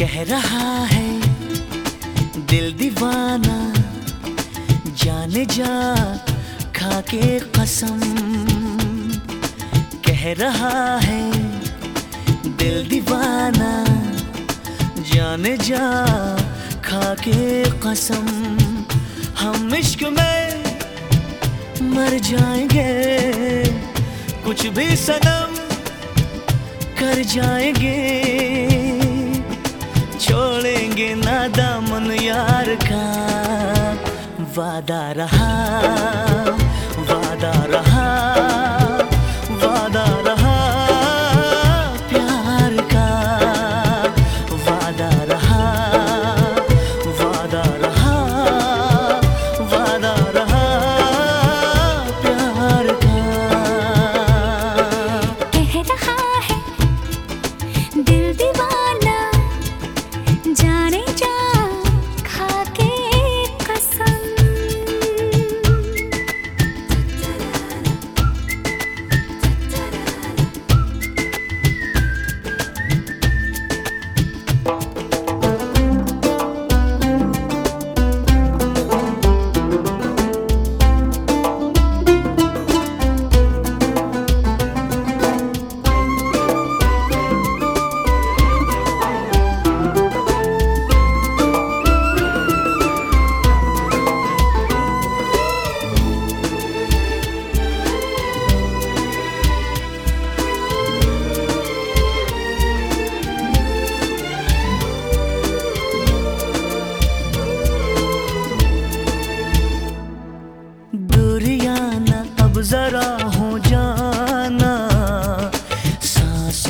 कह रहा है, दिल दीवाना, जाने जा, खाके कसम। कह रहा है, दिल दीवाना, जाने जा, खाके कसम। हम इश्क में मर जाएँगे, कुछ भी सनम कर जाएँगे। वादा रहा।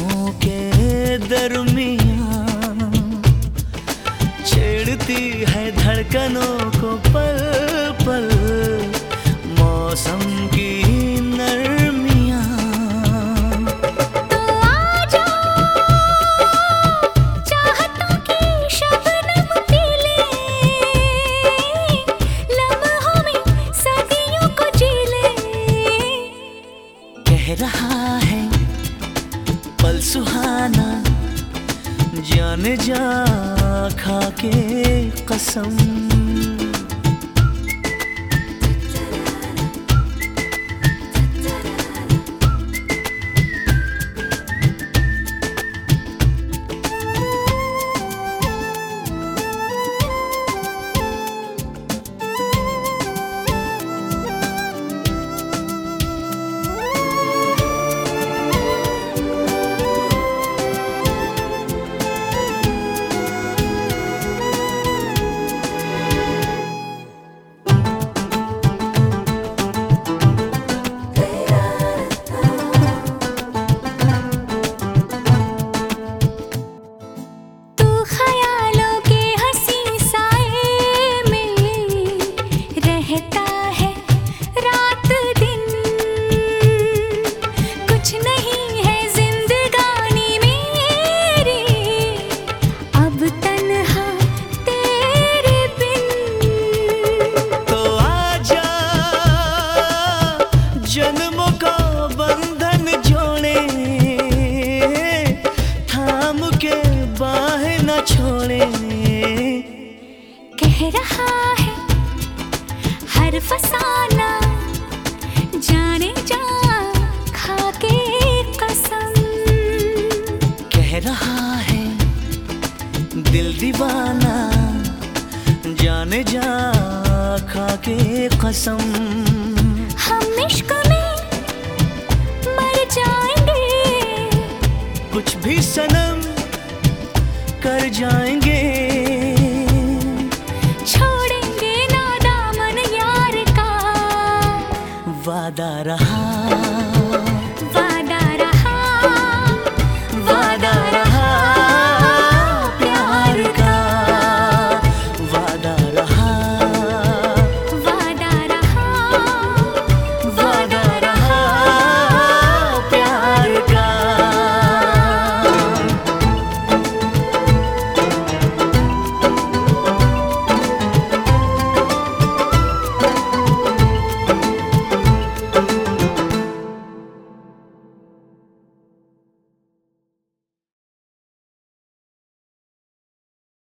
सांसों के दरमियान छेड़ती है धड़कनों को पल पल। जाने जा खा के कसम। छोड़े। कह रहा है हर फसाना जाने जा खाके कसम। कह रहा है दिल दीवाना जाने जा खाके कसम। हम इश्क में मर जाएँगे। कुछ भी सनम कर जाएँगे। छोड़ेंगे ना दामन यार का। वादा रहा